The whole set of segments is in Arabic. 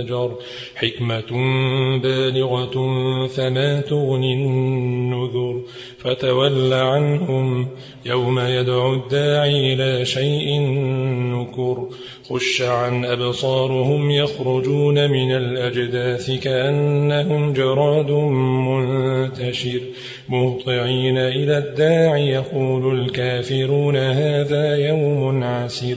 مزدجر حكمة بالغة فما تغني النذر فتول عنهم يوم يدعو الداعي إلى شيء نكر خش عن أبصارهم يخرجون من الأجداث كأنهم جراد منتشر مهطعين إلى الداعي يقول الكافرون هذا يوم عسر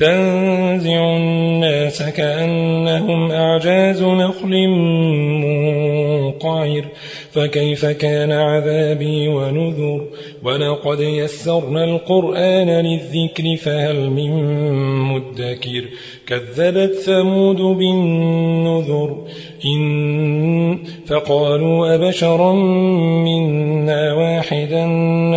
تنزع الناس كأنهم أعجاز نخل منقعر. فكيف كان عذابي ونذر؟ ولقد يسرنا القرآن للذكر فهل من مدكر؟ كذبت ثمود بالنذر. إن فقالوا أبشرا منا واحدا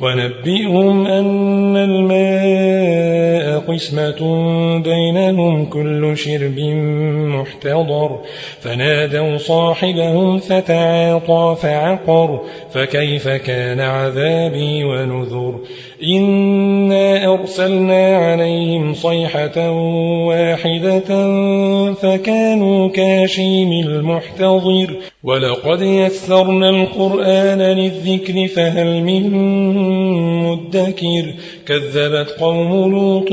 ونبئهم أن الماء قسمة بينهم كل شرب محتضر. فنادوا صاحبهم فتعاطى فعقر فكيف كان عذابي ونذر؟ إنا أرسلنا عليهم صيحة واحدة فكانوا كاشيم المحتضر. ولقد يسرنا القرآن للذكر فهل من مدكر؟ كذبت قوم لوط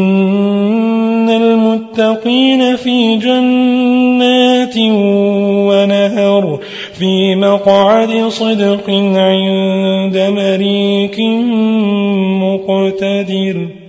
إن المتقين في جنات ونهر في مقعد صدق عند مريك مقتدر.